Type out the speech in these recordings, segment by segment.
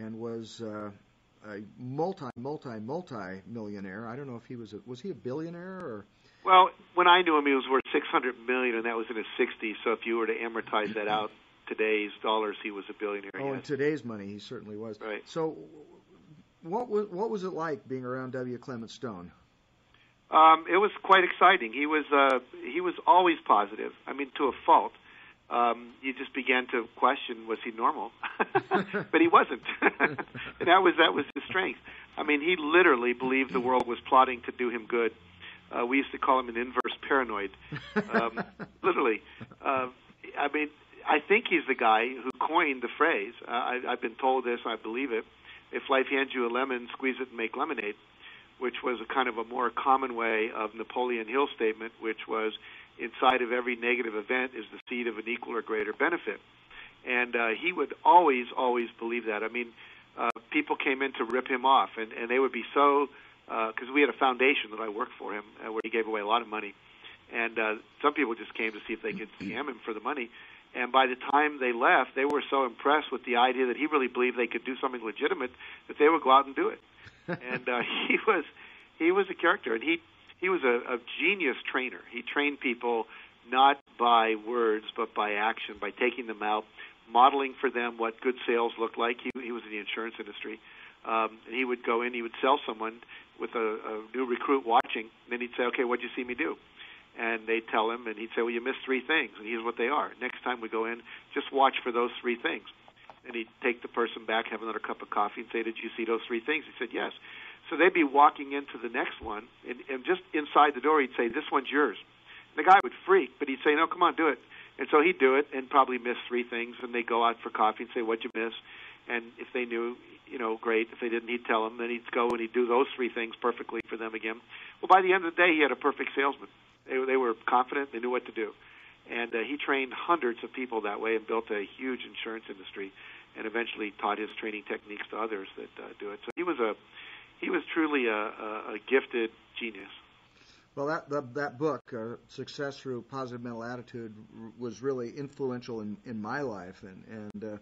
and was uh, a multi, multi, multi millionaire. I don't know if he was a, was he a billionaire or. Well, when I knew him, he was worth 600 million, and that was in his 60s. So if you were to amortize that out today's dollars, he was a billionaire. Oh, yes. in today's money, he certainly was. Right. So, what was what was it like being around W. Clement Stone? Um, it was quite exciting. He was uh, he was always positive. I mean, to a fault. Um, you just began to question was he normal, but he wasn't, and that was that was his strength. I mean, he literally believed the world was plotting to do him good. Uh, we used to call him an inverse paranoid. Um, literally, uh, I mean, I think he's the guy who coined the phrase. Uh, I, I've been told this, I believe it. If life hands you a lemon, squeeze it and make lemonade which was a kind of a more common way of Napoleon Hill's statement, which was inside of every negative event is the seed of an equal or greater benefit. And uh, he would always, always believe that. I mean, uh, people came in to rip him off, and, and they would be so, because uh, we had a foundation that I worked for him uh, where he gave away a lot of money. And uh, some people just came to see if they could scam him for the money. And by the time they left, they were so impressed with the idea that he really believed they could do something legitimate that they would go out and do it. and uh, he was he was a character, and he he was a, a genius trainer. He trained people not by words but by action, by taking them out, modeling for them what good sales looked like. He he was in the insurance industry, um, and he would go in, he would sell someone with a, a new recruit watching, and then he'd say, "Okay, what'd you see me do?" And they'd tell him, and he'd say, "Well, you missed three things, and here's what they are. Next time we go in, just watch for those three things." and he'd take the person back, have another cup of coffee, and say, "Did you see those three things?" He said, "Yes." So they'd be walking into the next one, and, and just inside the door, he'd say, "This one's yours." And the guy would freak, but he'd say, "No, come on, do it." And so he'd do it, and probably miss three things, and they'd go out for coffee and say, "What'd you miss?" And if they knew, you know, great. If they didn't, he'd tell them. Then he'd go and he'd do those three things perfectly for them again. Well, by the end of the day, he had a perfect salesman. They, they were confident. They knew what to do. And uh, he trained hundreds of people that way and built a huge insurance industry and eventually taught his training techniques to others that uh, do it. So he was a he was truly a, a, a gifted genius. Well, that that, that book, uh, Success Through Positive Mental Attitude, was really influential in, in my life, and and uh,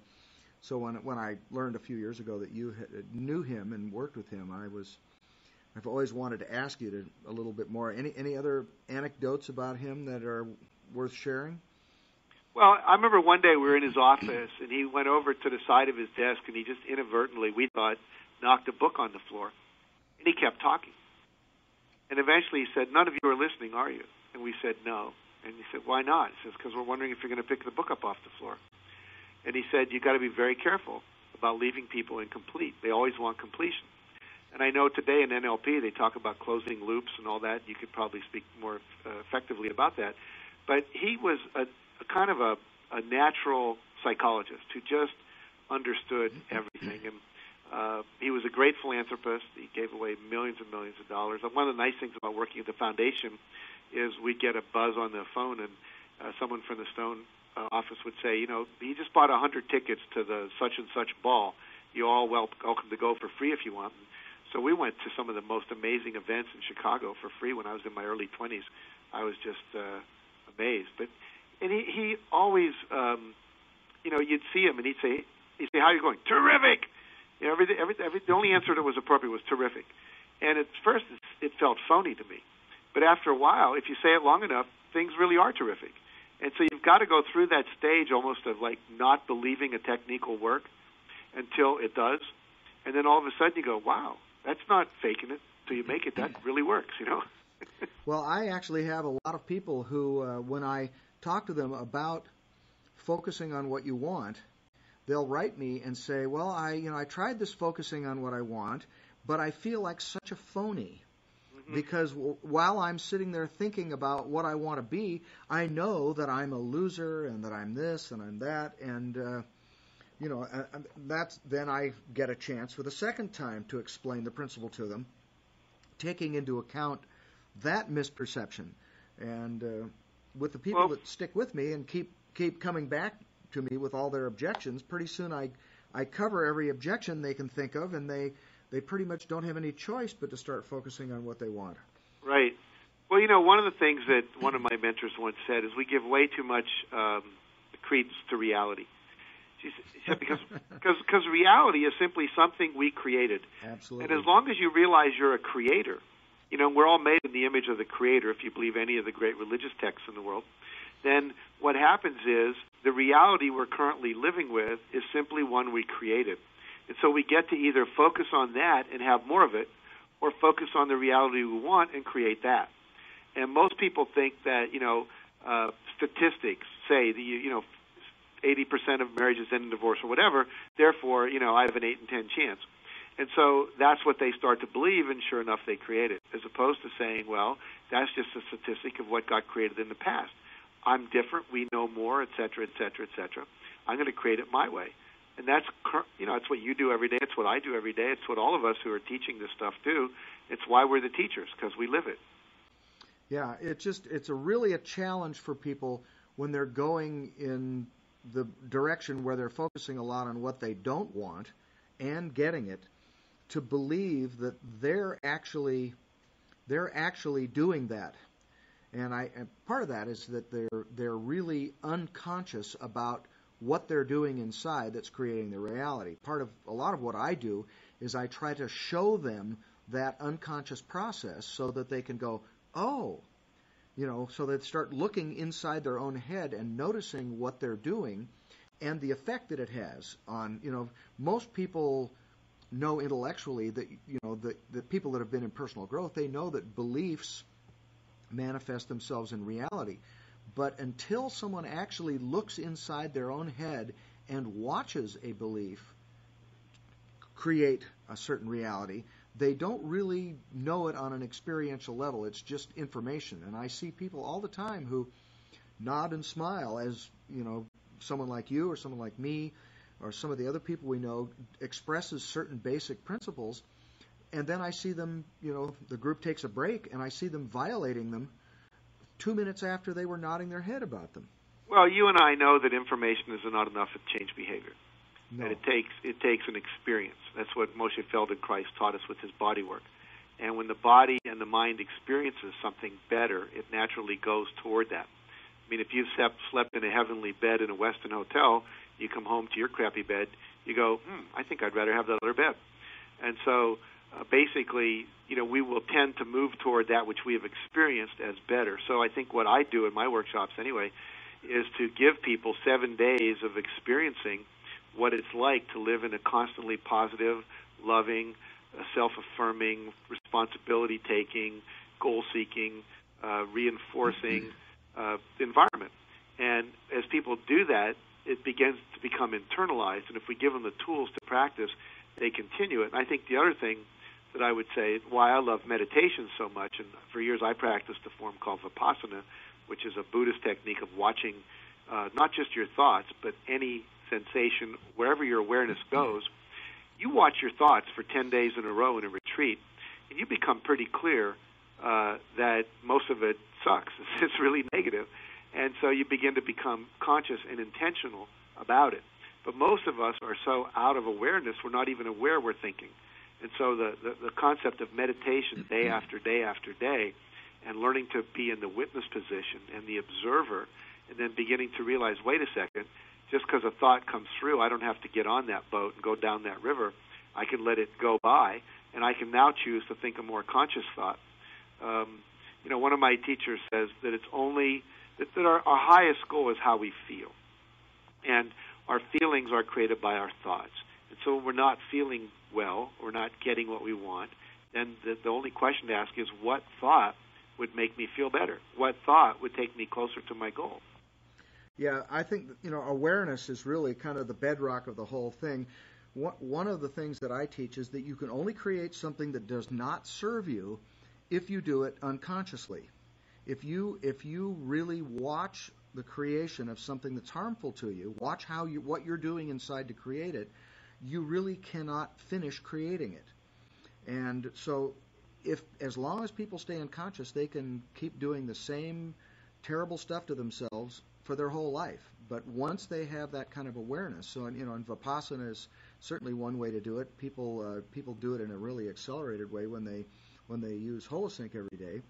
so when when I learned a few years ago that you had, knew him and worked with him, I was I've always wanted to ask you to, a little bit more. Any any other anecdotes about him that are worth sharing? Well, I remember one day we were in his office, and he went over to the side of his desk, and he just inadvertently, we thought, knocked a book on the floor, and he kept talking. And eventually he said, "None of you are listening, are you?" And we said, "No." And he said, "Why not?" He says, "Because we're wondering if you're going to pick the book up off the floor." And he said, You've got to be very careful about leaving people incomplete. They always want completion." And I know today in NLP they talk about closing loops and all that. You could probably speak more uh, effectively about that. But he was a, a kind of a, a natural psychologist who just understood everything. And uh, he was a great philanthropist. He gave away millions and millions of dollars. And one of the nice things about working at the foundation is we get a buzz on the phone, and uh, someone from the Stone uh, office would say, you know, he just bought a hundred tickets to the such and such ball. You all wel- welcome to go for free if you want. So we went to some of the most amazing events in Chicago for free when I was in my early 20s. I was just uh, amazed. But and he he always, um, you know, you'd see him and he'd say, he'd say, "How are you going?" Terrific. You know, every, every, every, the only answer that was appropriate was terrific. And at first, it, it felt phony to me. But after a while, if you say it long enough, things really are terrific. And so you've got to go through that stage almost of like not believing a technique will work until it does. And then all of a sudden you go, wow, that's not faking it till you make it. That really works, you know? well, I actually have a lot of people who, uh, when I talk to them about focusing on what you want, they'll write me and say, "Well, I, you know, I tried this focusing on what I want, but I feel like such a phony." Mm-hmm. Because w- while I'm sitting there thinking about what I want to be, I know that I'm a loser and that I'm this and I'm that, and uh, you know, uh, that's then I get a chance for the second time to explain the principle to them, taking into account that misperception. And uh, with the people well, that stick with me and keep keep coming back to me with all their objections, pretty soon I I cover every objection they can think of, and they they pretty much don't have any choice but to start focusing on what they want. Right. Well, you know, one of the things that one of my mentors once said is we give way too much um, credence to reality. She said, because because because reality is simply something we created. Absolutely. And as long as you realize you're a creator, you know, we're all made in the image of the creator if you believe any of the great religious texts in the world, then what happens is the reality we're currently living with is simply one we created. And so we get to either focus on that and have more of it or focus on the reality we want and create that. And most people think that, you know, uh, statistics say that, you, you know, 80% of marriages end in divorce or whatever. Therefore, you know, I have an 8 in 10 chance. And so that's what they start to believe, and sure enough, they create it, as opposed to saying, well, that's just a statistic of what got created in the past. I'm different. We know more, et cetera, et cetera, et cetera. I'm going to create it my way. And that's, you know, it's what you do every day. It's what I do every day. It's what all of us who are teaching this stuff do. It's why we're the teachers, because we live it. Yeah, it just, it's a really a challenge for people when they're going in the direction where they're focusing a lot on what they don't want and getting it to believe that they're actually they're actually doing that and I and part of that is that they're they're really unconscious about what they're doing inside that's creating the reality. Part of a lot of what I do is I try to show them that unconscious process so that they can go, "Oh, you know, so they start looking inside their own head and noticing what they're doing and the effect that it has on, you know, most people know intellectually that you know the the people that have been in personal growth, they know that beliefs manifest themselves in reality. But until someone actually looks inside their own head and watches a belief create a certain reality, they don't really know it on an experiential level. It's just information. And I see people all the time who nod and smile as, you know, someone like you or someone like me or some of the other people we know expresses certain basic principles and then I see them, you know, the group takes a break, and I see them violating them two minutes after they were nodding their head about them. Well, you and I know that information is not enough to change behavior. No. That it takes it takes an experience. That's what Moshe Feldenkrais taught us with his body work. And when the body and the mind experiences something better, it naturally goes toward that. I mean, if you've slept, slept in a heavenly bed in a Westin hotel, you come home to your crappy bed, you go, hmm, I think I'd rather have that other bed. And so uh, basically, you know, we will tend to move toward that which we have experienced as better. So I think what I do in my workshops anyway is to give people seven days of experiencing what it's like to live in a constantly positive, loving, uh, self-affirming, responsibility-taking, goal-seeking, uh, reinforcing uh, environment. And as people do that, it begins to become internalized. And if we give them the tools to practice, they continue it. And I think the other thing that I would say why I love meditation so much. And for years, I practiced a form called vipassana, which is a Buddhist technique of watching uh, not just your thoughts, but any sensation wherever your awareness goes. You watch your thoughts for 10 days in a row in a retreat, and you become pretty clear uh, that most of it sucks. It's really negative. And so you begin to become conscious and intentional about it. But most of us are so out of awareness, we're not even aware we're thinking. And so the, the, the concept of meditation day mm-hmm. after day after day and learning to be in the witness position and the observer and then beginning to realize, wait a second, just because a thought comes through, I don't have to get on that boat and go down that river. I can let it go by, and I can now choose to think a more conscious thought. Um, you know, one of my teachers says that it's only that, that our, our highest goal is how we feel, and our feelings are created by our thoughts. And so when we're not feeling well or not getting what we want, then the, the only question to ask is what thought would make me feel better? What thought would take me closer to my goal? Yeah, I think you know awareness is really kind of the bedrock of the whole thing. One of the things that I teach is that you can only create something that does not serve you if you do it unconsciously. If you if you really watch the creation of something that's harmful to you, watch how you what you're doing inside to create it, you really cannot finish creating it. And so, if as long as people stay unconscious, they can keep doing the same terrible stuff to themselves for their whole life. But once they have that kind of awareness, so you know, and vipassana is certainly one way to do it. People uh, people do it in a really accelerated way when they when they use Holosync every day.